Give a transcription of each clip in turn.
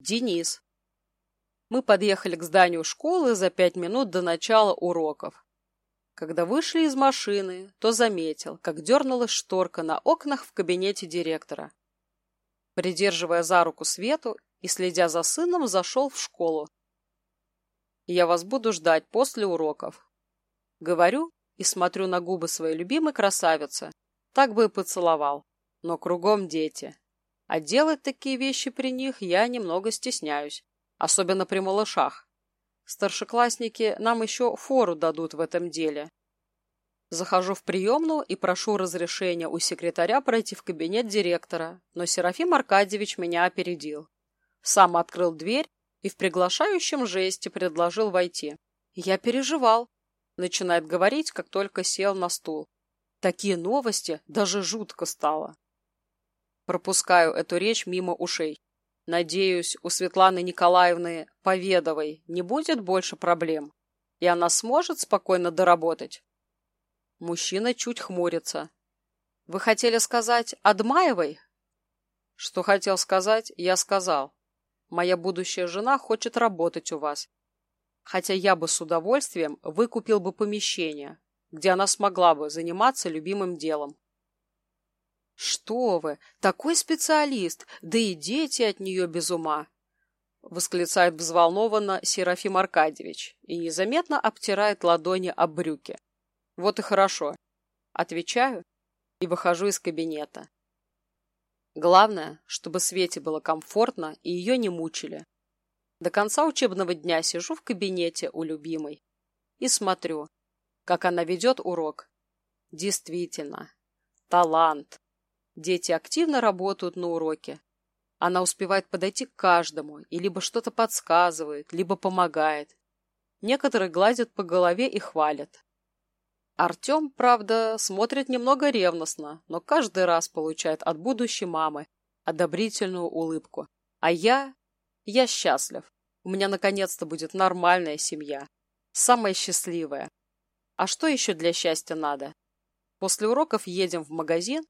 Денис. Мы подъехали к зданию школы за пять минут до начала уроков. Когда вышли из машины, то заметил, как дернулась шторка на окнах в кабинете директора. Придерживая за руку Свету и следя за сыном, зашел в школу. «Я вас буду ждать после уроков». Говорю и смотрю на губы своей любимой красавицы. Так бы и поцеловал. Но кругом дети. А делать такие вещи при них я немного стесняюсь. Особенно при малышах. Старшеклассники нам еще фору дадут в этом деле. Захожу в приемную и прошу разрешения у секретаря пройти в кабинет директора, но Серафим Аркадьевич меня опередил. Сам открыл дверь и в приглашающем жесте предложил войти. Я переживал. Начинает говорить, как только сел на стул. Такие новости даже жутко стало. Пропускаю эту речь мимо ушей. Надеюсь, у Светланы Николаевны Поведовой не будет больше проблем, и она сможет спокойно доработать. Мужчина чуть хмурится. Вы хотели сказать Адмаевой? Что хотел сказать, я сказал. Моя будущая жена хочет работать у вас. Хотя я бы с удовольствием выкупил бы помещение, где она смогла бы заниматься любимым делом. «Что вы! Такой специалист! Да и дети от нее без ума!» Восклицает взволнованно Серафим Аркадьевич и незаметно обтирает ладони об брюки. Вот и хорошо. Отвечаю и выхожу из кабинета. Главное, чтобы Свете было комфортно и ее не мучили. До конца учебного дня сижу в кабинете у любимой и смотрю, как она ведет урок. Действительно, талант. Дети активно работают на уроке. Она успевает подойти к каждому и либо что-то подсказывает, либо помогает. Некоторые гладят по голове и хвалят. Артем, правда, смотрит немного ревностно, но каждый раз получает от будущей мамы одобрительную улыбку. А я... я счастлив. У меня наконец-то будет нормальная семья. Самая счастливая. А что еще для счастья надо? После уроков едем в магазин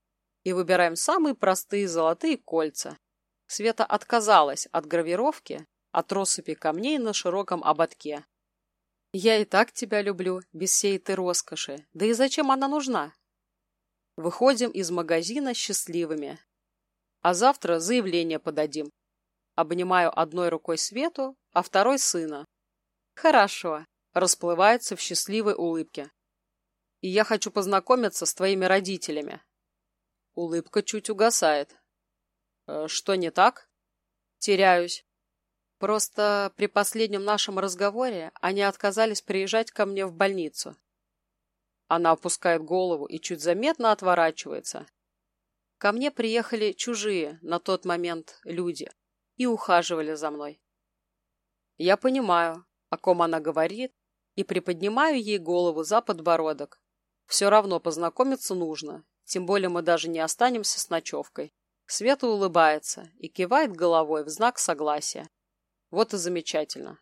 и выбираем самые простые золотые кольца. Света отказалась от гравировки, от россыпи камней на широком ободке. Я и так тебя люблю, без всей этой роскоши. Да и зачем она нужна? Выходим из магазина счастливыми. А завтра заявление подадим. Обнимаю одной рукой Свету, а второй сына. Хорошо. Расплывается в счастливой улыбке. И я хочу познакомиться с твоими родителями. Улыбка чуть угасает. «Э, что не так? Теряюсь. Просто при последнем нашем разговоре они отказались приезжать ко мне в больницу. Она опускает голову и чуть заметно отворачивается. Ко мне приехали чужие на тот момент люди и ухаживали за мной. Я понимаю, о ком она говорит, и приподнимаю ей голову за подбородок. Все равно познакомиться нужно, тем более мы даже не останемся с ночевкой. Света улыбается и кивает головой в знак согласия. Вот и замечательно.